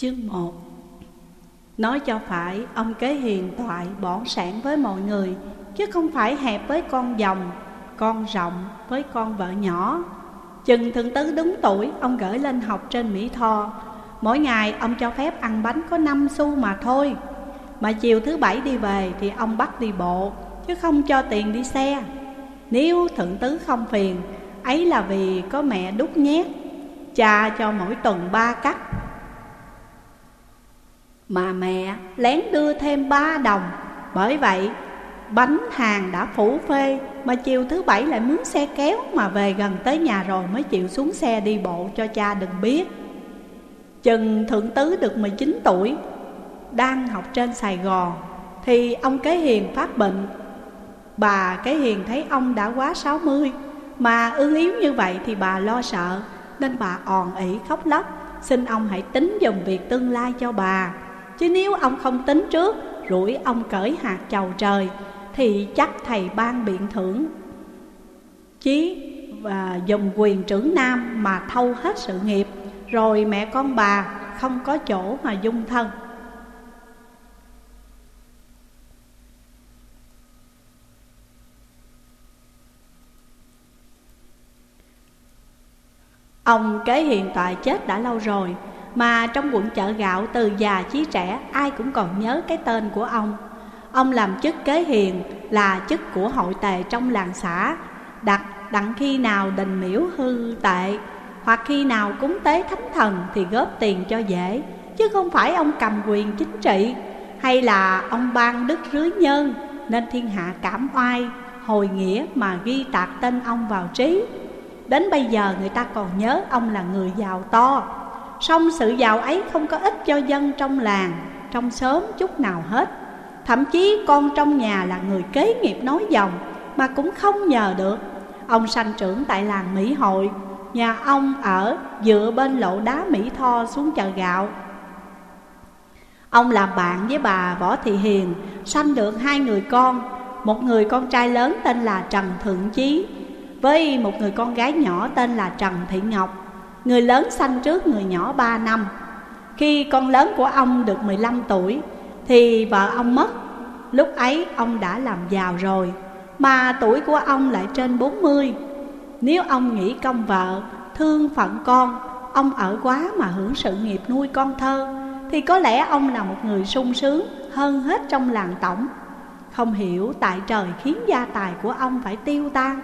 Chương 1 Nói cho phải, ông kế hiền toại bỏ sản với mọi người Chứ không phải hẹp với con dòng, con rộng với con vợ nhỏ. Chừng thượng tứ đúng tuổi, ông gửi lên học trên Mỹ Tho. Mỗi ngày ông cho phép ăn bánh có 5 xu mà thôi. Mà chiều thứ bảy đi về thì ông bắt đi bộ Chứ không cho tiền đi xe. Nếu thượng tứ không phiền Ấy là vì có mẹ đút nhét Cha cho mỗi tuần ba cắt. Mà mẹ lén đưa thêm ba đồng. Bởi vậy, bánh hàng đã phủ phê Mà chiều thứ bảy lại mướn xe kéo Mà về gần tới nhà rồi mới chịu xuống xe đi bộ cho cha đừng biết. Chừng thượng tứ được 19 tuổi, Đang học trên Sài Gòn, Thì ông Kế Hiền phát bệnh. Bà Kế Hiền thấy ông đã quá 60 Mà ương yếu như vậy thì bà lo sợ, Nên bà òn ỉ khóc lóc, Xin ông hãy tính dùng việc tương lai cho bà. Chứ nếu ông không tính trước, Rủi ông cởi hạt chầu trời, Thì chắc thầy ban biện thưởng. Chí và dùng quyền trưởng nam mà thâu hết sự nghiệp, Rồi mẹ con bà không có chỗ mà dung thân. Ông kế hiện tại chết đã lâu rồi mà trong quận chợ gạo từ già chí trẻ, Ai cũng còn nhớ cái tên của ông. Ông làm chức kế hiền, là chức của hội tề trong làng xã. Đặt, đặng khi nào đình miễu hư tệ, Hoặc khi nào cúng tế thánh thần thì góp tiền cho dễ. Chứ không phải ông cầm quyền chính trị, Hay là ông ban đức rưới nhân Nên thiên hạ cảm oai, Hồi nghĩa mà ghi tạc tên ông vào trí. Đến bây giờ người ta còn nhớ ông là người giàu to. Song sự giàu ấy không có ích cho dân trong làng, Trong xóm chút nào hết. Thậm chí con trong nhà là người kế nghiệp nói dòng Mà cũng không nhờ được. Ông sanh trưởng tại làng Mỹ Hội, Nhà ông ở dựa bên lộ đá Mỹ Tho xuống chợ gạo. Ông làm bạn với bà Võ Thị Hiền, Sanh được hai người con. Một người con trai lớn tên là Trần Thượng Chí, với một người con gái nhỏ tên là Trần Thị Ngọc. Người lớn sanh trước người nhỏ 3 năm. Khi con lớn của ông được 15 tuổi, Thì vợ ông mất. Lúc ấy, ông đã làm giàu rồi, Mà tuổi của ông lại trên 40 Nếu ông nghĩ công vợ, Thương phận con, Ông ở quá mà hưởng sự nghiệp nuôi con thơ, Thì có lẽ ông là một người sung sướng Hơn hết trong làng tổng. Không hiểu tại trời khiến gia tài của ông phải tiêu tan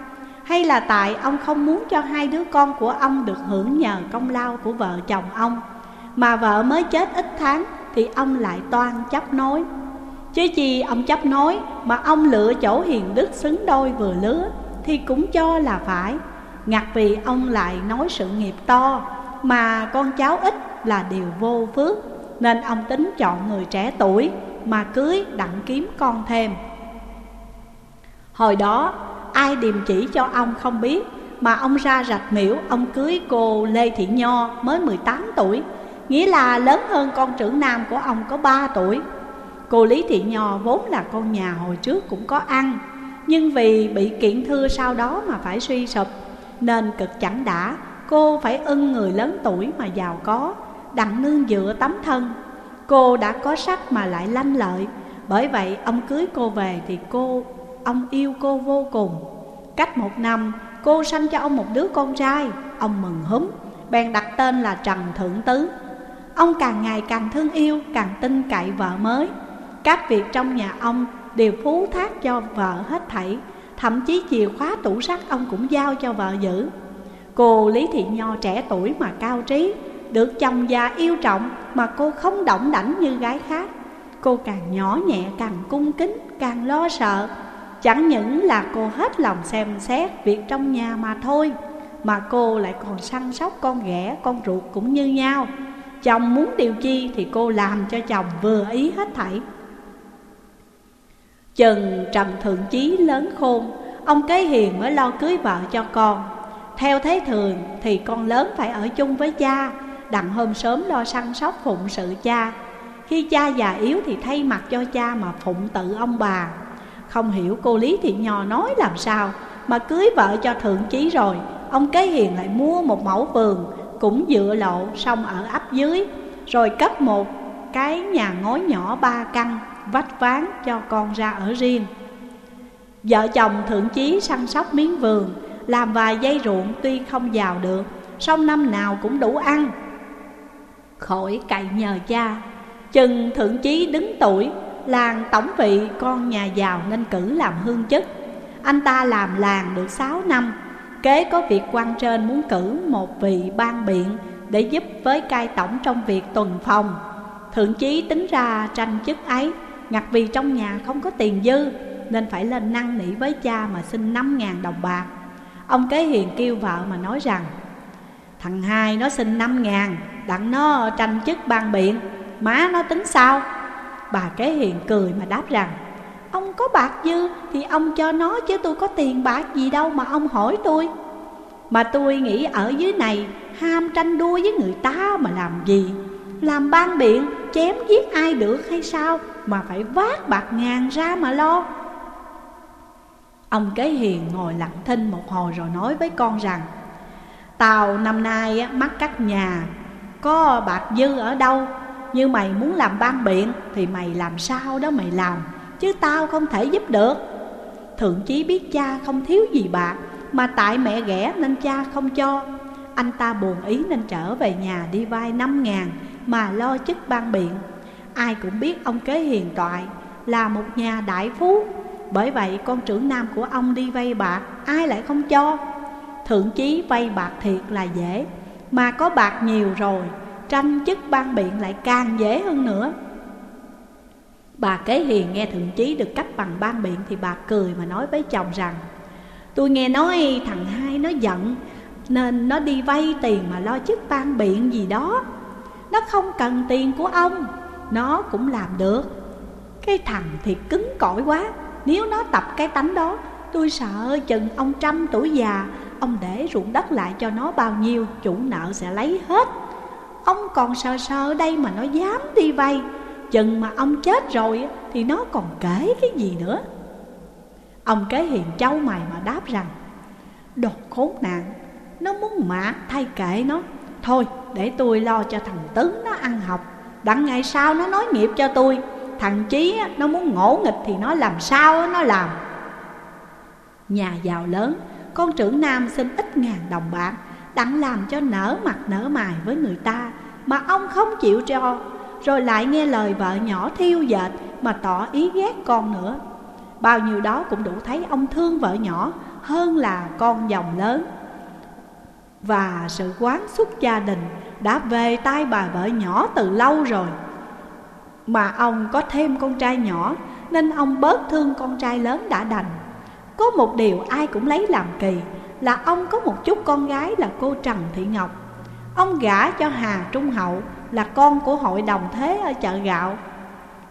hay là tại ông không muốn cho hai đứa con của ông được hưởng nhờ công lao của vợ chồng ông? Mà vợ mới chết ít tháng thì ông lại toan chấp nối. Chứ chi ông chấp nối mà ông lựa chỗ hiền đức xứng đôi vừa lứa Thì cũng cho là phải. Ngặt vì ông lại nói sự nghiệp to, Mà con cháu ít là điều vô phước. Nên ông tính chọn người trẻ tuổi Mà cưới đặng kiếm con thêm. Hồi đó Ai điềm chỉ cho ông không biết. Mà ông ra rạch miễu, Ông cưới cô Lê Thị Nho mới 18 tuổi. Nghĩa là lớn hơn con trưởng nam của ông có 3 tuổi. Cô Lý Thị Nho vốn là con nhà hồi trước cũng có ăn. Nhưng vì bị kiện thưa sau đó mà phải suy sụp, Nên cực chẳng đã. Cô phải ưng người lớn tuổi mà giàu có, Đặng nương dựa tấm thân. Cô đã có sắc mà lại lanh lợi. Bởi vậy ông cưới cô về thì cô Ông yêu cô vô cùng. Cách một năm, cô sanh cho ông một đứa con trai. Ông mừng húm. Bèn đặt tên là Trần Thượng Tứ. Ông càng ngày càng thương yêu, Càng tin cậy vợ mới. Các việc trong nhà ông đều phú thác cho vợ hết thảy. Thậm chí chìa khóa tủ sắt ông cũng giao cho vợ giữ. Cô Lý Thị Nho trẻ tuổi mà cao trí, Được chồng già yêu trọng mà cô không động đảnh như gái khác. Cô càng nhỏ nhẹ càng cung kính, càng lo sợ. Chẳng những là cô hết lòng xem xét việc trong nhà mà thôi Mà cô lại còn săn sóc con ghẻ, con ruột cũng như nhau. Chồng muốn điều chi thì cô làm cho chồng vừa ý hết thảy. Chừng Trần Thượng Chí lớn khôn Ông Kế Hiền mới lo cưới vợ cho con. Theo thế thường thì con lớn phải ở chung với cha Đặng hôm sớm lo săn sóc phụng sự cha. Khi cha già yếu thì thay mặt cho cha mà phụng tự ông bà không hiểu cô Lý Thị Nho nói làm sao, Mà cưới vợ cho thượng chí rồi, Ông Kế Hiền lại mua một mẫu vườn, Cũng dựa lộ xong ở ấp dưới. Rồi cấp một cái nhà ngói nhỏ ba căn, Vách ván cho con ra ở riêng. Vợ chồng thượng chí săn sóc miếng vườn, Làm vài dây ruộng tuy không giàu được, song năm nào cũng đủ ăn. Khỏi cậy nhờ cha, Chừng thượng chí đứng tuổi Làng tổng vị con nhà giàu nên cử làm hương chức Anh ta làm làng được 6 năm, Kế có việc quan trên muốn cử một vị ban biện Để giúp với cai tổng trong việc tuần phòng. Thượng chí tính ra tranh chức ấy Ngặt vì trong nhà không có tiền dư, Nên phải lên năn nỉ với cha mà xin 5 ngàn đồng bạc. Ông kế hiền kêu vợ mà nói rằng, Thằng hai nó xin 5 ngàn, Đặng nó tranh chức ban biện, Má nó tính sao? Bà kế hiền cười mà đáp rằng, Ông có bạc dư thì ông cho nó chứ tôi có tiền bạc gì đâu mà ông hỏi tôi. Mà tôi nghĩ ở dưới này, ham tranh đua với người ta mà làm gì? Làm ban biện, chém giết ai được hay sao Mà phải vác bạc ngàn ra mà lo? Ông kế hiền ngồi lặng thinh một hồi rồi nói với con rằng tàu năm nay mắc cách nhà, Có bạc dư ở đâu như mày muốn làm ban biện Thì mày làm sao đó mày làm, Chứ tao không thể giúp được. Thượng chí biết cha không thiếu gì bạc Mà tại mẹ ghẻ nên cha không cho. Anh ta buồn ý nên trở về nhà đi vay năm ngàn Mà lo chức ban biện. Ai cũng biết ông kế hiền toại, Là một nhà đại phú. Bởi vậy con trưởng nam của ông đi vay bạc, Ai lại không cho? Thượng chí vay bạc thiệt là dễ, Mà có bạc nhiều rồi Tranh chức ban biện lại càng dễ hơn nữa. Bà kế hiền nghe thượng chí được cấp bằng ban biện Thì bà cười mà nói với chồng rằng, Tôi nghe nói thằng hai nó giận, Nên nó đi vay tiền mà lo chức ban biện gì đó. Nó không cần tiền của ông, Nó cũng làm được. Cái thằng thì cứng cỏi quá. Nếu nó tập cái tánh đó, Tôi sợ chừng ông trăm tuổi già, Ông để ruộng đất lại cho nó bao nhiêu, Chủ nợ sẽ lấy hết. Ông còn sờ sờ đây mà nó dám đi vay. Chừng mà ông chết rồi Thì nó còn kể cái gì nữa? Ông kế hiền châu mày mà đáp rằng Đồ khốn nạn, Nó muốn mã thay kệ nó. Thôi, để tôi lo cho thằng tấn nó ăn học. Đặng ngày sau nó nói nghiệp cho tôi. Thằng Chí nó muốn ngỗ nghịch thì nó làm sao nó làm. Nhà giàu lớn, Con trưởng nam xin ít ngàn đồng bạc. Đặng làm cho nở mặt nở mày với người ta Mà ông không chịu cho. Rồi lại nghe lời vợ nhỏ thiêu dệt Mà tỏ ý ghét con nữa. Bao nhiêu đó cũng đủ thấy ông thương vợ nhỏ Hơn là con dòng lớn. Và sự quán xúc gia đình Đã về tay bà vợ nhỏ từ lâu rồi. Mà ông có thêm con trai nhỏ, Nên ông bớt thương con trai lớn đã đành. Có một điều ai cũng lấy làm kỳ là ông có một chút con gái là cô Trần Thị Ngọc. Ông gả cho Hà Trung Hậu là con của hội đồng thế ở chợ gạo.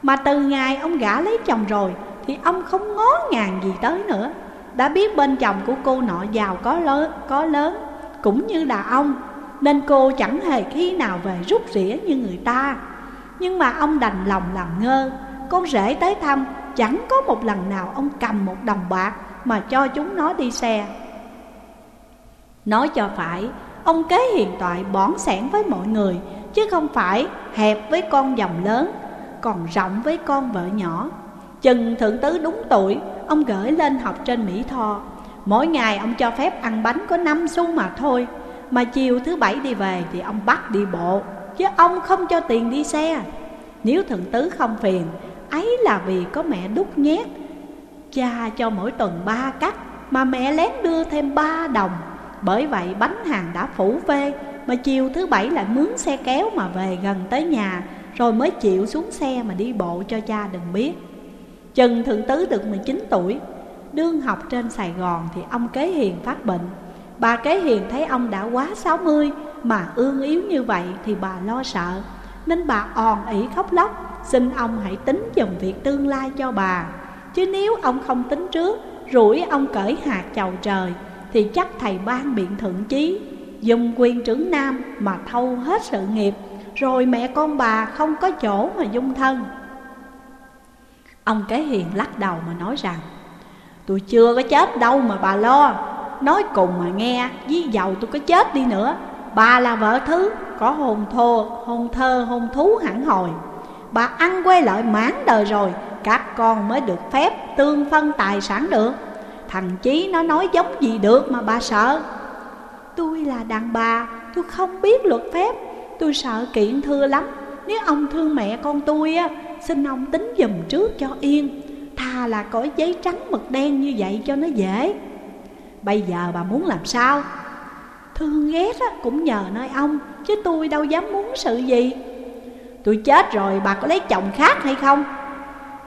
Mà từ ngày ông gả lấy chồng rồi thì ông không ngó ngàng gì tới nữa. Đã biết bên chồng của cô nọ giàu có lớn, có lớn cũng như là ông Nên cô chẳng hề khi nào về rút rỉa như người ta. Nhưng mà ông đành lòng làm ngơ. Con rể tới thăm chẳng có một lần nào ông cầm một đồng bạc Mà cho chúng nó đi xe. Nói cho phải, Ông kế hiện toại bón sẻn với mọi người, Chứ không phải hẹp với con dòng lớn, Còn rộng với con vợ nhỏ. Chừng thượng tứ đúng tuổi, Ông gửi lên học trên Mỹ Tho. Mỗi ngày ông cho phép ăn bánh có 5 xu mà thôi, Mà chiều thứ bảy đi về thì ông bắt đi bộ, Chứ ông không cho tiền đi xe. Nếu thượng tứ không phiền, Ấy là vì có mẹ đút nhét, Cha cho mỗi tuần ba cắt, Mà mẹ lén đưa thêm ba đồng. Bởi vậy bánh hàng đã phủ phê Mà chiều thứ bảy lại mướn xe kéo mà về gần tới nhà, Rồi mới chịu xuống xe mà đi bộ cho cha đừng biết. Trần Thượng Tứ được 19 tuổi, Đương học trên Sài Gòn thì ông Kế Hiền phát bệnh. Bà Kế Hiền thấy ông đã quá 60 Mà ương yếu như vậy thì bà lo sợ, Nên bà òn ỉ khóc lóc, Xin ông hãy tính dùm việc tương lai cho bà. Chứ nếu ông không tính trước, Rủi ông cởi hạt chầu trời. Thì chắc thầy ban biện thượng chí Dùng quyền trưởng nam mà thâu hết sự nghiệp Rồi mẹ con bà không có chỗ mà dung thân. Ông kế hiền lắc đầu mà nói rằng Tôi chưa có chết đâu mà bà lo Nói cùng mà nghe Với giàu tôi có chết đi nữa Bà là vợ thứ Có hồn thô, hồn thơ, hồn thú hẳn hồi. Bà ăn quê lợi mãn đời rồi Các con mới được phép tương phân tài sản được. Thằng Chí nó nói giống gì được mà bà sợ? Tôi là đàn bà Tôi không biết luật phép. Tôi sợ kiện thưa lắm. Nếu ông thương mẹ con tôi á Xin ông tính dùm trước cho yên. Thà là có giấy trắng mực đen như vậy cho nó dễ. Bây giờ bà muốn làm sao? Thương ghét á, cũng nhờ nơi ông Chứ tôi đâu dám muốn sự gì. Tôi chết rồi bà có lấy chồng khác hay không?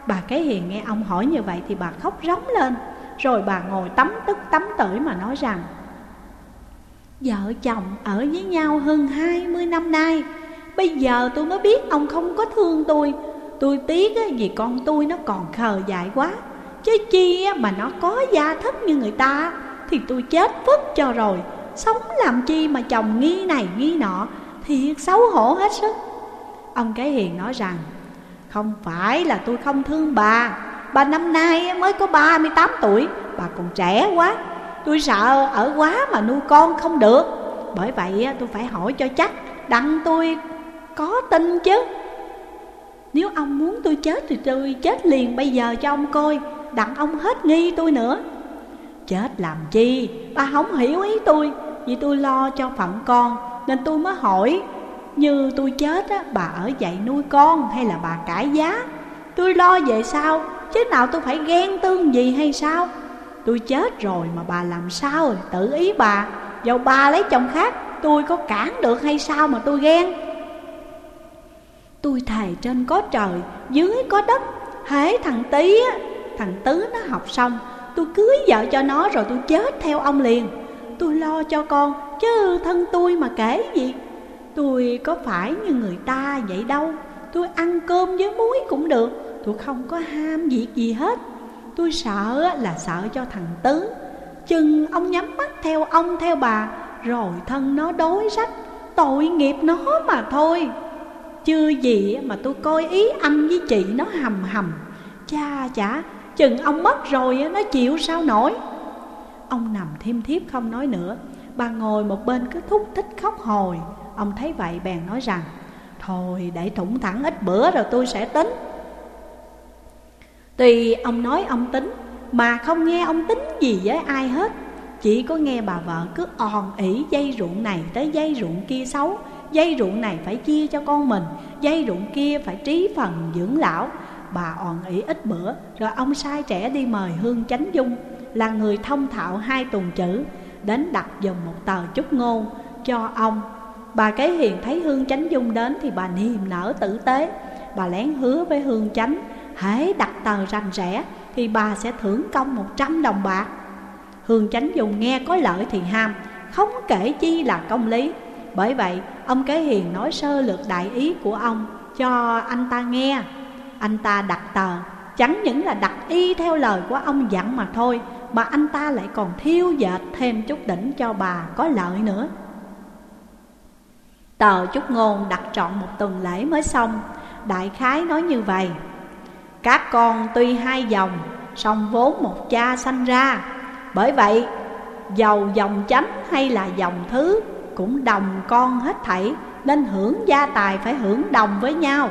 Bà cái hiền nghe ông hỏi như vậy Thì bà khóc rống lên. Rồi bà ngồi tắm tức tắm tưởi mà nói rằng, Vợ chồng ở với nhau hơn 20 năm nay, Bây giờ tôi mới biết ông không có thương tôi. Tôi tiếc vì con tôi nó còn khờ dại quá. Chứ chi mà nó có gia thất như người ta, Thì tôi chết vứt cho rồi. Sống làm chi mà chồng nghi này nghi nọ, Thiệt xấu hổ hết sức. Ông cái hiền nói rằng, Không phải là tôi không thương bà Bà năm nay mới có 38 tuổi Bà còn trẻ quá. Tôi sợ ở quá mà nuôi con không được. Bởi vậy à, tôi phải hỏi cho chắc Đặng tôi có tin chứ? Nếu ông muốn tôi chết thì tôi chết liền bây giờ cho ông coi Đặng ông hết nghi tôi nữa. Chết làm chi? Bà không hiểu ý tôi Vì tôi lo cho phận con Nên tôi mới hỏi Như tôi chết á, bà ở dậy nuôi con hay là bà cải giá? Tôi lo về sao Chứ nào tôi phải ghen tương gì hay sao? Tôi chết rồi mà bà làm sao Tự ý bà. Dầu bà lấy chồng khác, Tôi có cản được hay sao mà tôi ghen? Tôi thề trên có trời, Dưới có đất. Hễ thằng tí á, Thằng Tứ nó học xong, Tôi cưới vợ cho nó rồi tôi chết theo ông liền. Tôi lo cho con, Chứ thân tôi mà kể gì? Tôi có phải như người ta vậy đâu. Tôi ăn cơm với muối cũng được Tôi không có ham việc gì hết. Tôi sợ là sợ cho thằng Tứ. Chừng ông nhắm mắt theo ông, theo bà, Rồi thân nó đối sách Tội nghiệp nó mà thôi. Chưa gì mà tôi coi ý anh với chị nó hầm hầm. Cha chả, Chừng ông mất rồi nó chịu sao nổi? Ông nằm thêm thiếp không nói nữa. Bà ngồi một bên cứ thúc thích khóc hồi. Ông thấy vậy bèn nói rằng, Thôi để thủng thẳng ít bữa rồi tôi sẽ tính. Tuy ông nói ông tính, Mà không nghe ông tính gì với ai hết. Chỉ có nghe bà vợ cứ òn ỉ dây ruộng này tới dây ruộng kia xấu, Dây ruộng này phải chia cho con mình, Dây ruộng kia phải trí phần dưỡng lão. Bà òn ỉ ít bữa, Rồi ông sai trẻ đi mời Hương Chánh Dung, Là người thông thạo hai tuần chữ, Đến đặt dùng một tờ chúc ngôn cho ông. Bà kế hiền thấy Hương Chánh Dung đến Thì bà niềm nở tử tế. Bà lén hứa với Hương Chánh hễ đặt tờ rành rẽ, thì bà sẽ thưởng công một trăm đồng bạc. Hương Chánh Dùng nghe có lợi thì ham, Không kể chi là công lý. Bởi vậy, ông Kế Hiền nói sơ lược đại ý của ông cho anh ta nghe. Anh ta đặt tờ, Chẳng những là đặt y theo lời của ông dặn mà thôi, Mà anh ta lại còn thiêu dệt thêm chút đỉnh cho bà có lợi nữa. Tờ chúc ngôn đặt trọn một tuần lễ mới xong. Đại khái nói như vậy các con tuy hai dòng, song vốn một cha sanh ra. Bởi vậy Dầu dòng chánh hay là dòng thứ Cũng đồng con hết thảy, Nên hưởng gia tài phải hưởng đồng với nhau.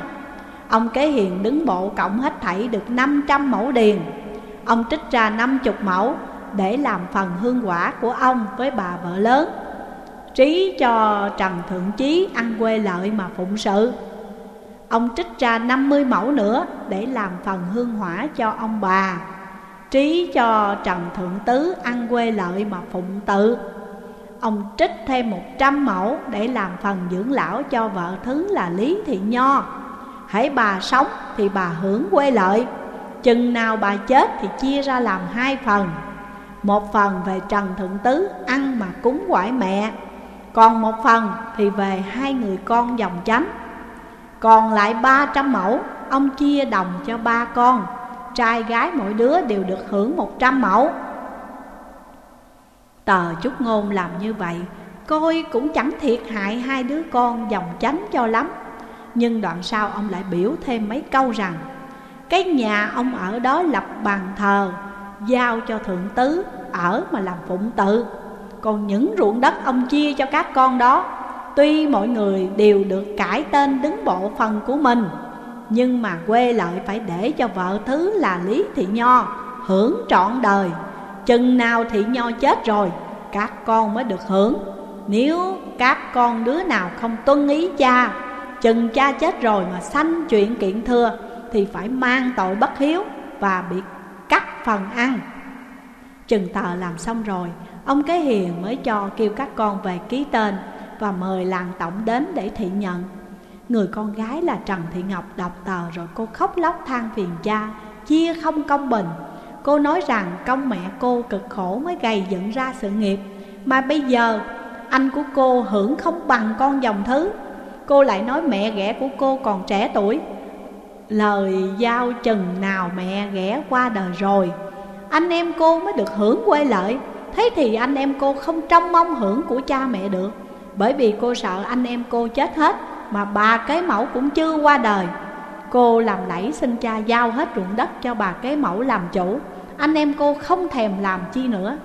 Ông Kế Hiền đứng bộ cộng hết thảy được 500 mẫu điền. Ông trích ra 50 mẫu Để làm phần hương quả của ông với bà vợ lớn. Trí cho Trần Thượng Chí ăn quê lợi mà phụng sự. Ông trích ra 50 mẫu nữa để làm phần hương hỏa cho ông bà. Trí cho Trần Thượng Tứ ăn quê lợi mà phụng tự. Ông trích thêm 100 mẫu để làm phần dưỡng lão cho vợ thứ là Lý Thị Nho. Hãy bà sống thì bà hưởng quê lợi. Chừng nào bà chết thì chia ra làm hai phần. Một phần về Trần Thượng Tứ ăn mà cúng quải mẹ. Còn một phần thì về hai người con dòng chánh còn lại 300 mẫu, Ông chia đồng cho ba con. Trai gái mỗi đứa đều được hưởng 100 mẫu. Tờ chúc ngôn làm như vậy, Coi cũng chẳng thiệt hại hai đứa con dòng chánh cho lắm. Nhưng đoạn sau ông lại biểu thêm mấy câu rằng, Cái nhà ông ở đó lập bàn thờ, Giao cho thượng tứ, ở mà làm phụng tự. Còn những ruộng đất ông chia cho các con đó Tuy mọi người đều được cải tên đứng bộ phần của mình, Nhưng mà quê lợi phải để cho vợ thứ là Lý Thị Nho Hưởng trọn đời. Chừng nào Thị Nho chết rồi, Các con mới được hưởng. Nếu các con đứa nào không tuân ý cha, Chừng cha chết rồi mà sanh chuyện kiện thưa Thì phải mang tội bất hiếu Và bị cắt phần ăn. Chừng tờ làm xong rồi, Ông cái Hiền mới cho kêu các con về ký tên. Và mời làng tổng đến để thị nhận. Người con gái là Trần Thị Ngọc đọc tờ rồi cô khóc lóc than phiền cha, Chia không công bình. Cô nói rằng công mẹ cô cực khổ mới gầy dựng ra sự nghiệp, Mà bây giờ anh của cô hưởng không bằng con dòng thứ. Cô lại nói mẹ ghẻ của cô còn trẻ tuổi, Lời giao chừng nào mẹ ghẻ qua đời rồi, Anh em cô mới được hưởng quê lợi. Thế thì anh em cô không trông mong hưởng của cha mẹ được. Bởi vì cô sợ anh em cô chết hết, Mà bà kế mẫu cũng chưa qua đời. Cô làm lẫy xin cha giao hết ruộng đất cho bà kế mẫu làm chủ. Anh em cô không thèm làm chi nữa.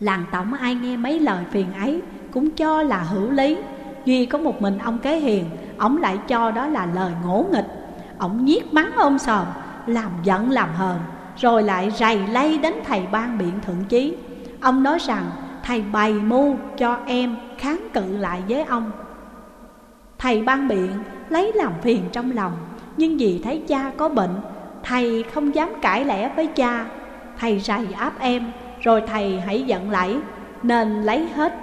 Làng tổng ai nghe mấy lời phiền ấy Cũng cho là hữu lý. Duy có một mình ông kế hiền, Ông lại cho đó là lời ngỗ nghịch. Ông nhiếc mắng ông sòm, Làm giận làm hờn, Rồi lại rầy lây đến thầy ban biện thượng chí. Ông nói rằng thầy bày mưu cho em kháng cự lại với ông. Thầy ban biện, lấy làm phiền trong lòng. Nhưng vì thấy cha có bệnh, Thầy không dám cãi lẽ với cha. Thầy rầy áp em, Rồi thầy hãy giận lẫy, Nên lấy hết,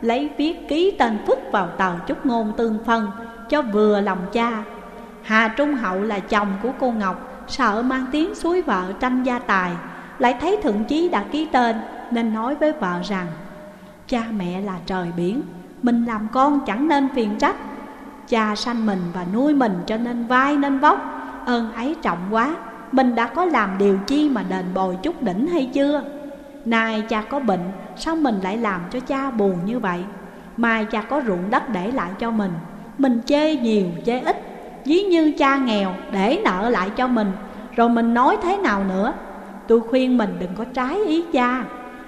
Lấy viết ký tên Phúc vào tờ chúc ngôn tương phân Cho vừa lòng cha. Hà Trung Hậu là chồng của cô Ngọc, Sợ mang tiếng suối vợ tranh gia tài, Lại thấy thượng chí đã ký tên Nên nói với vợ rằng Cha mẹ là trời biển. Mình làm con chẳng nên phiền trách. Cha sanh mình và nuôi mình cho nên vai nên vóc. Ơn ấy trọng quá. Mình đã có làm điều chi mà đền bồi chút đỉnh hay chưa? Nay cha có bệnh, Sao mình lại làm cho cha buồn như vậy? Mai cha có ruộng đất để lại cho mình. Mình chê nhiều, chê ít. Ví như cha nghèo, để nợ lại cho mình. Rồi mình nói thế nào nữa? Tôi khuyên mình đừng có trái ý cha.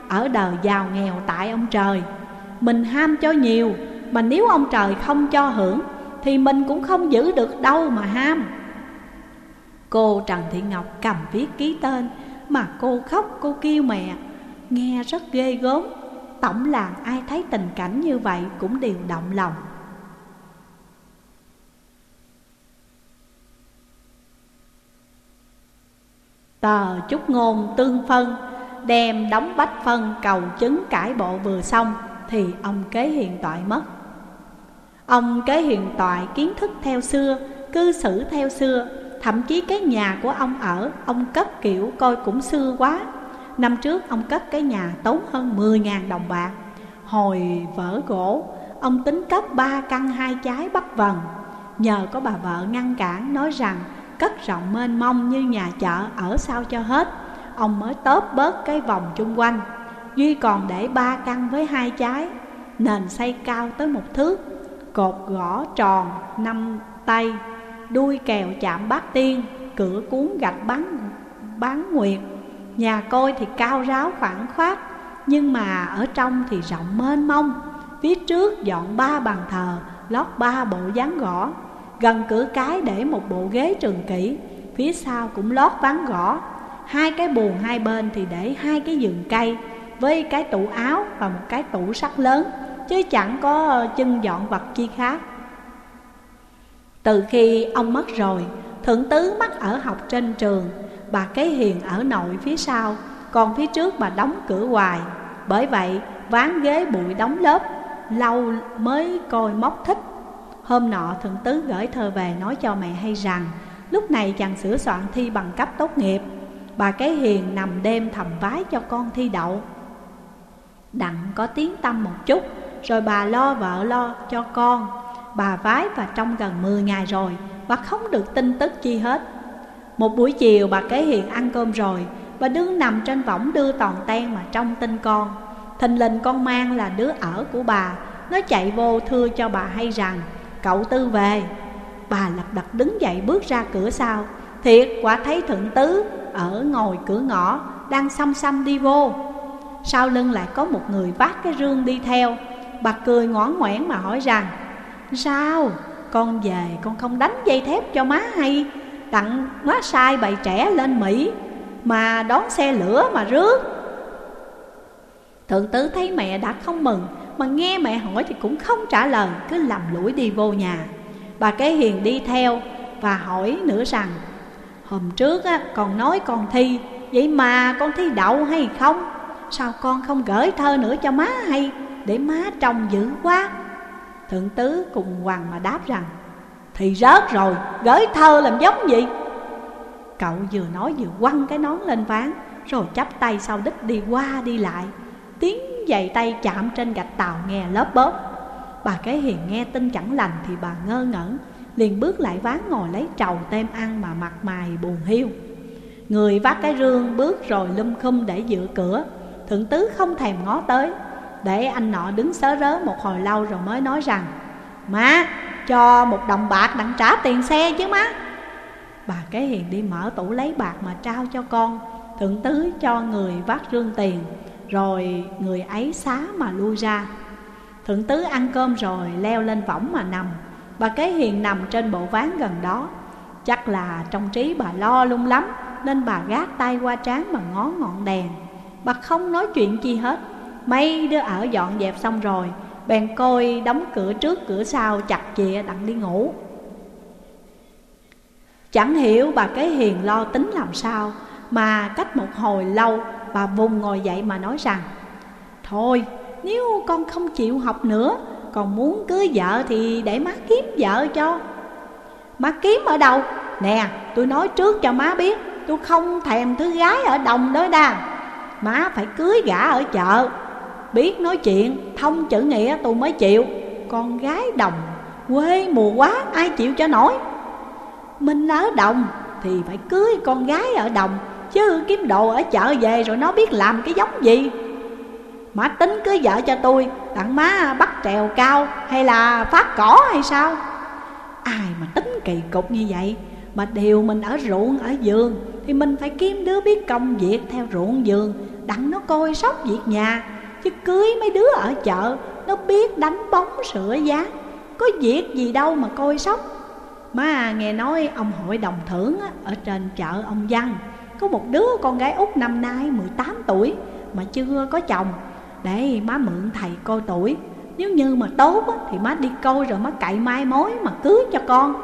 Ở đời giàu nghèo tại ông trời. Mình ham cho nhiều, Mà nếu ông trời không cho hưởng, Thì mình cũng không giữ được đâu mà ham. Cô Trần Thị Ngọc cầm viết ký tên, Mà cô khóc, cô kêu mẹ. Nghe rất ghê gớm. Tổng làng ai thấy tình cảnh như vậy cũng đều động lòng. Tờ chúc ngôn tương phân. Đem đóng bách phân cầu chứng cải bộ vừa xong Thì ông kế hiện toại mất. Ông kế hiện toại kiến thức theo xưa, Cư xử theo xưa, Thậm chí cái nhà của ông ở, Ông cất kiểu coi cũng xưa quá. Năm trước ông cất cái nhà tốn hơn 10.000 đồng bạc. Hồi vỡ gỗ, Ông tính cất ba căn hai trái bắt vần. Nhờ có bà vợ ngăn cản, nói rằng Cất rộng mênh mông như nhà chợ ở sao cho hết. Ông mới tớp bớt cái vòng chung quanh. Duy còn để ba căn với hai trái Nền xây cao tới một thước Cột gõ tròn năm tay Đuôi kèo chạm bát tiên Cửa cuốn gạch bán, bán nguyệt. Nhà coi thì cao ráo khoảng khoát Nhưng mà ở trong thì rộng mênh mông. Phía trước dọn ba bàn thờ Lót ba bộ ván gõ. Gần cửa cái để một bộ ghế trường kỷ Phía sau cũng lót ván gõ. Hai cái buồng hai bên thì để hai cái giường cây Với cái tủ áo và một cái tủ sắt lớn, Chứ chẳng có chân dọn vật chi khác. Từ khi ông mất rồi, Thượng tứ mắc ở học trên trường Bà kế hiền ở nội phía sau, Còn phía trước bà đóng cửa hoài. Bởi vậy, ván ghế bụi đóng lớp Lâu mới coi móc thích. Hôm nọ, thượng tứ gửi thơ về nói cho mẹ hay rằng, Lúc này chàng sửa soạn thi bằng cấp tốt nghiệp. Bà cái hiền nằm đêm thầm vái cho con thi đậu. Đặng có tiếng tâm một chút, Rồi bà lo vợ lo cho con. Bà vái và trong gần 10 ngày rồi, Bà không được tin tức chi hết. Một buổi chiều bà cái hiền ăn cơm rồi, Bà đứng nằm trên võng đưa toàn ten mà trong tin con. Thình lình con mang là đứa ở của bà, Nó chạy vô thưa cho bà hay rằng, Cậu Tư về. Bà lập đật đứng dậy bước ra cửa sau. Thiệt, quả thấy thượng tứ. Ở ngồi cửa ngõ, Đang xăm xăm đi vô. Sau lưng lại có một người vác cái rương đi theo. Bà cười ngoãn ngoãn mà hỏi rằng, Sao? Con về con không đánh dây thép cho má hay. Tặng má sai bày trẻ lên Mỹ, Mà đón xe lửa mà rước. Thượng tứ thấy mẹ đã không mừng, Mà nghe mẹ hỏi thì cũng không trả lời, Cứ lầm lũi đi vô nhà. Bà cái hiền đi theo Và hỏi nữa rằng Hôm trước á, con nói con thi Vậy mà con thi đậu hay không? Sao con không gửi thơ nữa cho má hay Để má trông dữ quá? Thượng tứ cùng hoàng mà đáp rằng Thì rớt rồi Gửi thơ làm giống gì? Cậu vừa nói vừa quăng cái nón lên ván Rồi chắp tay sau đích đi qua đi lại Tiếng giày tay chạm trên gạch tàu nghe lớp bóp Bà cái hiền nghe tin chẳng lành thì bà ngơ ngẩn Liền bước lại ván ngồi lấy trầu tem ăn mà mặt mày buồn hiu. Người vác cái rương bước rồi lum khum để dựa cửa. Thượng tứ không thèm ngó tới. Để anh nọ đứng sớ rớ một hồi lâu rồi mới nói rằng Má, cho một đồng bạc đặng trả tiền xe chứ má. Bà kế hiền đi mở tủ lấy bạc mà trao cho con. Thượng tứ cho người vác rương tiền Rồi người ấy xá mà lui ra. Thượng tứ ăn cơm rồi leo lên võng mà nằm. Bà kế hiền nằm trên bộ ván gần đó. Chắc là trong trí bà lo lung lắm, Nên bà gác tay qua trán mà ngó ngọn đèn. Bà không nói chuyện chi hết. Mấy đứa ở dọn dẹp xong rồi, Bèn coi đóng cửa trước cửa sau chặt chìa đặng đi ngủ. Chẳng hiểu bà kế hiền lo tính làm sao, Mà cách một hồi lâu bà vùng ngồi dậy mà nói rằng, Thôi, nếu con không chịu học nữa còn muốn cưới vợ thì để má kiếm vợ cho. Má kiếm ở đâu? Nè tôi nói trước cho má biết Tôi không thèm thứ gái ở đồng đó đa. Má phải cưới gả ở chợ. Biết nói chuyện, thông chữ nghĩa tôi mới chịu. Con gái đồng, quê mùa quá, ai chịu cho nổi? Mình ở đồng thì phải cưới con gái ở đồng Chứ kiếm đồ ở chợ về rồi nó biết làm cái giống gì? Má tính cưới vợ cho tôi, Đặng má bắt trèo cao hay là phát cỏ hay sao? Ai mà tính kỳ cục như vậy? Mà điều mình ở ruộng, ở vườn, Thì mình phải kiếm đứa biết công việc theo ruộng vườn. Đặng nó coi sóc việc nhà, Chứ cưới mấy đứa ở chợ, Nó biết đánh bóng sửa giá Có việc gì đâu mà coi sóc. Má nghe nói ông hội đồng thưởng Ở trên chợ ông Văn, Có một đứa con gái út năm nay 18 tuổi, Mà chưa có chồng. Để má mượn thầy coi tuổi. Nếu như mà tốt thì má đi coi rồi má cậy mai mối mà cưới cho con.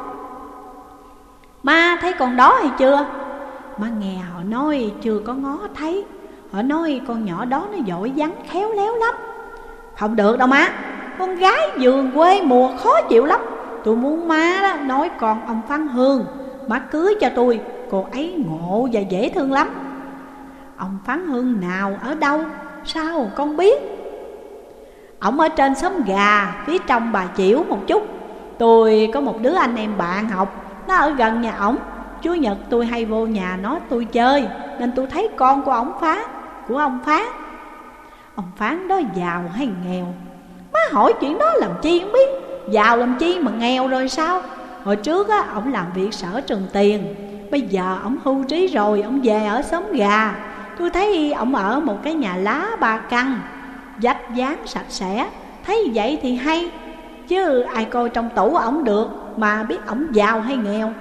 Ma thấy con đó hay chưa? Má nghe họ nói chưa có ngó thấy. Họ nói con nhỏ đó nó giỏi vắng khéo léo lắm. Không được đâu má. Con gái vườn quê mùa khó chịu lắm. Tôi muốn má đó nói con ông Phan Hương. Má cưới cho tôi. Cô ấy ngộ và dễ thương lắm. Ông Phán Hương nào ở đâu? Sao? Con biết. Ông ở trên xóm gà Phía trong bà chịu một chút. Tôi có một đứa anh em bạn học. Nó ở gần nhà ổng. Chúa Nhật tôi hay vô nhà nó tôi chơi Nên tôi thấy con của ổng Phán của ông Phán Ông Phán đó giàu hay nghèo? Má hỏi chuyện đó làm chi không biết. Giàu làm chi mà nghèo rồi sao? Hồi trước á, ông làm việc sở trường tiền. Bây giờ ông hưu trí rồi Ông về ở xóm gà. Tôi thấy ông ở một cái nhà lá ba căn, Dách dáng sạch sẽ, Thấy vậy thì hay. Chứ ai coi trong tủ ổng được Mà biết ổng giàu hay nghèo.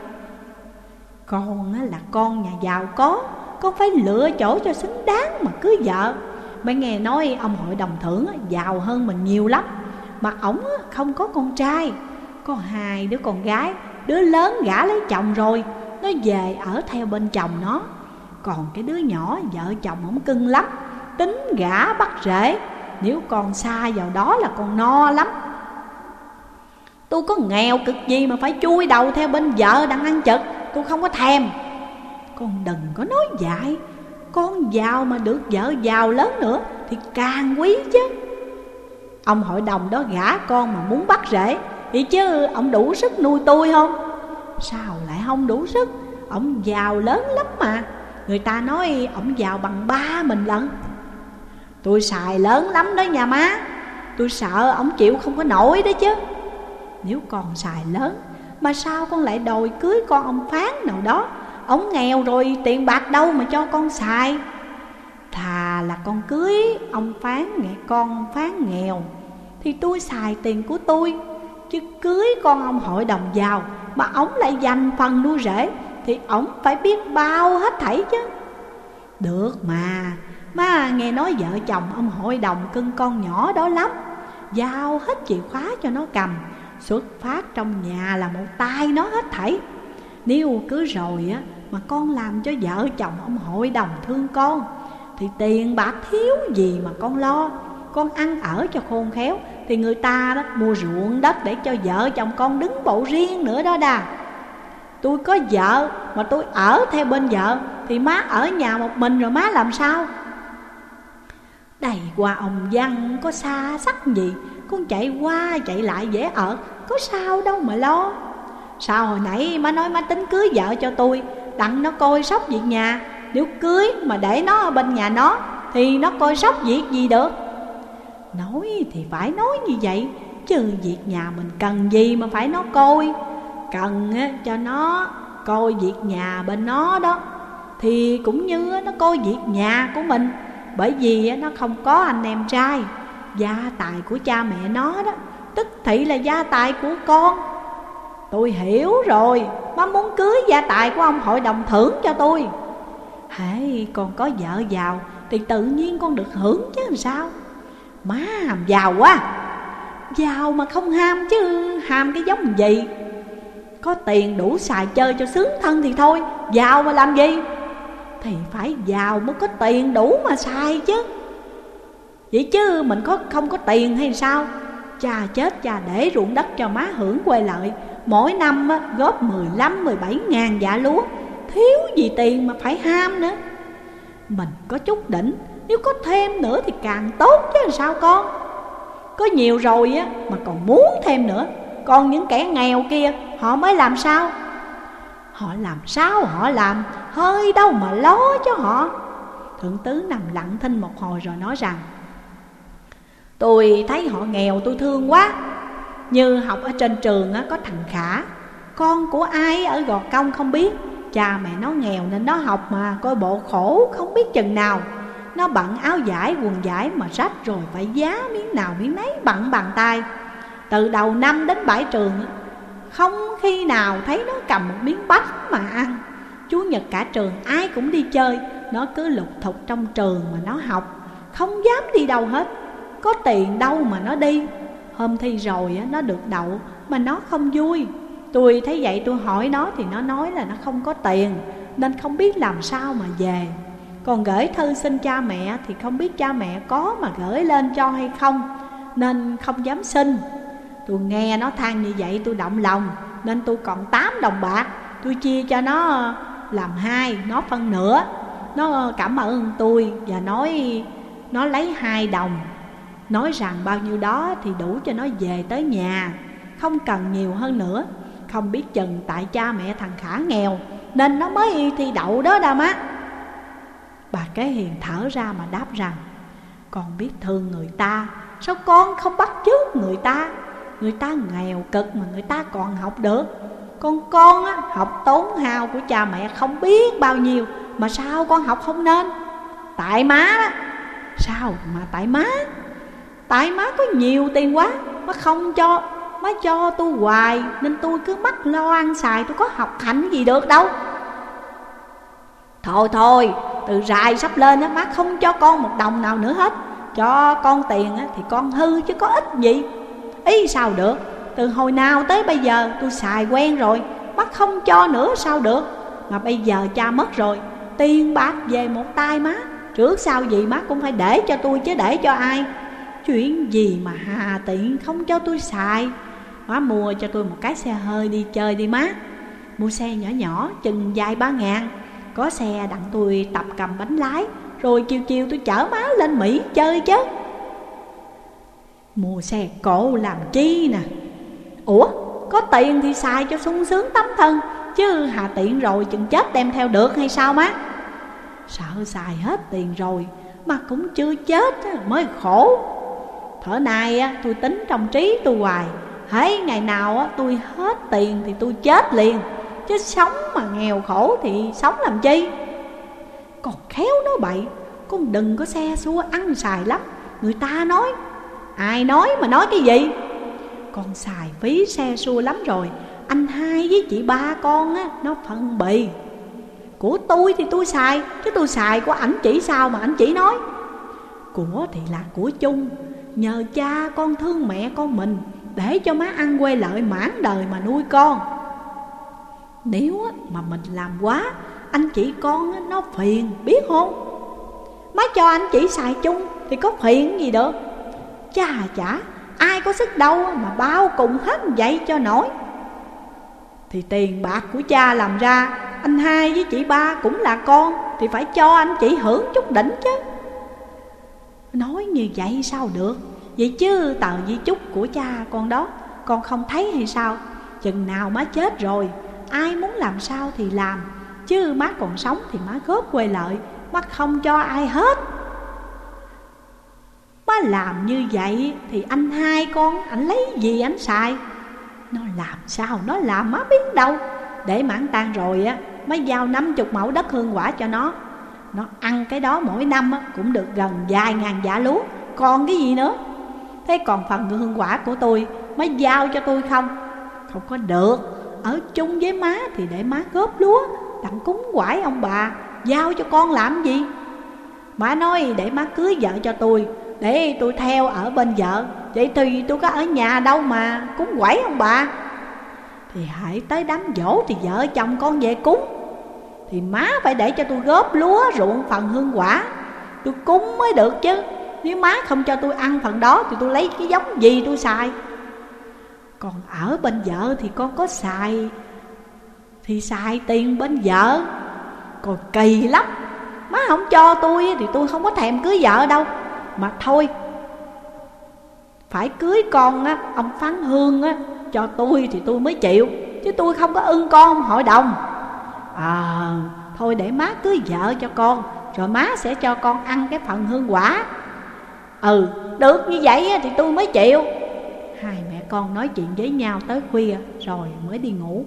Con là con nhà giàu có con phải lựa chỗ cho xứng đáng mà cưới vợ. Mày nghe nói ông hội đồng thưởng giàu hơn mình nhiều lắm, Mà ổng không có con trai. Có hai đứa con gái, Đứa lớn gả lấy chồng rồi, Nó về ở theo bên chồng nó. Còn cái đứa nhỏ, vợ chồng ổng cưng lắm, Tính gả bắt rễ Nếu còn xa vào đó là con no lắm. Tôi có nghèo cực gì mà phải chui đầu theo bên vợ đang ăn chật. Tôi không có thèm. Con đừng có nói dại. Con giàu mà được vợ giàu lớn nữa Thì càng quý chứ. Ông hội đồng đó gả con mà muốn bắt rễ Vậy chứ ông đủ sức nuôi tôi không? Sao lại không đủ sức? Ông giàu lớn lắm mà. Người ta nói ổng giàu bằng ba mình lận. Tôi xài lớn lắm đó nhà má. Tôi sợ ổng chịu không có nổi đó chứ. Nếu còn xài lớn, Mà sao con lại đòi cưới con ông Phán nào đó? Ổng nghèo rồi, tiền bạc đâu mà cho con xài? Thà là con cưới ông phán nghe con phán nghèo, Thì tôi xài tiền của tôi. Chứ cưới con ông hội đồng giàu, Mà ổng lại dành phần nuôi rể. Thì ổng phải biết bao hết thảy chứ. Được mà. Má, nghe nói vợ chồng ông hội đồng cưng con nhỏ đó lắm. Giao hết chìa khóa cho nó cầm. Xuất phát trong nhà là một tay nó hết thảy. Nếu cứ rồi á, mà con làm cho vợ chồng ông hội đồng thương con, Thì tiền bạc thiếu gì mà con lo. Con ăn ở cho khôn khéo, Thì người ta đó mua ruộng đất để cho vợ chồng con đứng bộ riêng nữa đó đà. Tôi có vợ, mà tôi ở theo bên vợ, Thì má ở nhà một mình rồi má làm sao? Đầy qua ông văn, có xa sắc gì? Con chạy qua, chạy lại dễ ở, Có sao đâu mà lo. Sao hồi nãy má nói má tính cưới vợ cho tôi, Đặng nó coi sóc việc nhà. Nếu cưới mà để nó ở bên nhà nó, Thì nó coi sóc việc gì được? Nói thì phải nói như vậy, Chứ việc nhà mình cần gì mà phải nó coi. Cần cho nó coi việc nhà bên nó đó, Thì cũng như nó coi việc nhà của mình. Bởi vì nó không có anh em trai, Gia tài của cha mẹ nó đó. Tức thị là gia tài của con. Tôi hiểu rồi, Má muốn cưới gia tài của ông hội đồng thưởng cho tôi. Hãy con có vợ giàu Thì tự nhiên con được hưởng chứ làm sao? Má hàm giàu quá. Giàu mà không ham chứ, Ham cái giống gì? Có tiền đủ xài chơi cho sướng thân thì thôi. Giàu mà làm gì? Thì phải giàu mới có tiền đủ mà xài chứ. Vậy chứ mình có không có tiền hay sao? Cha chết cha để ruộng đất cho má hưởng quê lợi. Mỗi năm góp 15-17 ngàn dạ lúa. Thiếu gì tiền mà phải ham nữa. Mình có chút đỉnh, Nếu có thêm nữa thì càng tốt chứ sao con? Có nhiều rồi á, mà còn muốn thêm nữa. Còn những kẻ nghèo kia họ mới làm sao? Họ làm sao họ làm? Hơi đâu mà ló cho họ. Thượng tứ nằm lặng thinh một hồi rồi nói rằng, Tôi thấy họ nghèo, tôi thương quá. Như học ở trên trường có thằng Khả. Con của ai ở Gò Công không biết. Cha mẹ nó nghèo nên nó học mà, Coi bộ khổ, không biết chừng nào. Nó bận áo giải quần giải mà rách rồi phải giá miếng nào miếng nấy bận bàn tay. Từ đầu năm đến bãi trường không khi nào thấy nó cầm một miếng bánh mà ăn. Chú Nhật cả trường ai cũng đi chơi. Nó cứ lục thục trong trường mà nó học. Không dám đi đâu hết. Có tiền đâu mà nó đi. Hôm thi rồi nó được đậu Mà nó không vui. Tôi thấy vậy tôi hỏi nó thì nó nói là nó không có tiền, Nên không biết làm sao mà về. Còn gửi thư xin cha mẹ thì không biết cha mẹ có mà gửi lên cho hay không, Nên không dám xin. Tôi nghe nó than như vậy tôi động lòng Nên tôi còn 8 đồng bạc. Tôi chia cho nó ờ, làm hai, nó phân nửa. Nó ờ, cảm ơn tôi và nói nó lấy hai đồng. Nói rằng bao nhiêu đó thì đủ cho nó về tới nhà. Không cần nhiều hơn nữa. Không biết chừng tại cha mẹ thằng Khả nghèo Nên nó mới thi đậu đó đà má Bà kế hiền thở ra mà đáp rằng Con biết thương người ta Sao con không bắt chước người ta? Người ta nghèo cực mà người ta còn học được. Con con á, học tốn hao của cha mẹ không biết bao nhiêu Mà sao con học không nên? Tại má đó. Sao mà tại má? Tại má có nhiều tiền quá Má không cho Má cho tôi hoài Nên tôi cứ mắc lo ăn xài Tôi có học hành gì được đâu. Thôi thôi Từ rài sắp lên á Má không cho con một đồng nào nữa hết. Cho con tiền á, thì con hư chứ có ích gì. Ý sao được? Từ hồi nào tới bây giờ tôi xài quen rồi bác không cho nữa sao được? Mà bây giờ cha mất rồi, Tiền bạc về một tay má, Trước sau gì má cũng phải để cho tôi chứ để cho ai? Chuyện gì mà hà tiện không cho tôi xài? Má mua cho tôi một cái xe hơi đi chơi đi má. Mua xe nhỏ nhỏ, chừng dài ba ngàn. Có xe đặng tôi tập cầm bánh lái, Rồi chiều chiều tôi chở má lên Mỹ chơi chứ. Mua xe cổ làm chi nè? Ủa, có tiền thì xài cho sung sướng tấm thân, Chứ hà tiện rồi chừng chết đem theo được hay sao má? Sợ xài hết tiền rồi Mà cũng chưa chết mới khổ. Thở nay tôi tính trong trí tôi hoài. Hãy ngày nào tôi hết tiền thì tôi chết liền. Chứ sống mà nghèo khổ thì sống làm chi? Còn khéo nói bậy, Con đừng có xe xua ăn xài lắm. Người ta nói Ai nói mà nói cái gì? Con xài phí xe xua lắm rồi. Anh hai với chị ba con á, Nó phân bì. Của tôi thì tôi xài, Chứ tôi xài của ảnh chỉ sao mà ảnh chỉ nói? Của thì là của chung. Nhờ cha con thương mẹ con mình, Để cho má ăn quê lợi mãn đời mà nuôi con. Nếu mà mình làm quá, Anh chị con nó phiền, biết không? Má cho anh chị xài chung Thì có phiền gì được? Chà chả, Ai có sức đâu mà bao cùng hết vậy cho nổi. Thì tiền bạc của cha làm ra, Anh hai với chị ba cũng là con, Thì phải cho anh chị hưởng chút đỉnh chứ. Nói như vậy sao được? Vậy chứ tờ di chúc của cha con đó, Con không thấy hay sao? Chừng nào má chết rồi, Ai muốn làm sao thì làm, Chứ má còn sống thì má góp quê lợi, Má không cho ai hết. Má làm như vậy thì anh hai con Anh lấy gì anh xài? Nó làm sao? Nó làm má biết đâu? Để mãn tan rồi á Má giao 50 mẫu đất hương quả cho nó. Nó ăn cái đó mỗi năm á, cũng được gần vài ngàn giả lúa. Còn cái gì nữa? Thế còn phần hương quả của tôi Má giao cho tôi không? Không có được. Ở chung với má thì để má góp lúa tặng cúng quải ông bà Giao cho con làm gì? Má nói để má cưới vợ cho tôi để tôi theo ở bên vợ. Vậy thì tôi có ở nhà đâu mà, cúng quẩy ông bà? Thì hãy tới đám dỗ thì vợ chồng con về cúng. Thì má phải để cho tôi góp lúa ruộng phần hương quả. Tôi cúng mới được chứ. Nếu má không cho tôi ăn phần đó Thì tôi lấy cái giống gì tôi xài? Còn ở bên vợ thì con có xài. Thì xài tiền bên vợ. Còn kỳ lắm. Má không cho tôi thì tôi không có thèm cưới vợ đâu. Mà thôi, Phải cưới con á, Ông Phán Hương á, Cho tôi thì tôi mới chịu, Chứ tôi không có ưng con hội đồng. À Thôi để má cưới vợ cho con, Rồi má sẽ cho con ăn cái phần hương quả. Ừ Được như vậy thì tôi mới chịu. Hai mẹ con nói chuyện với nhau tới khuya, Rồi mới đi ngủ.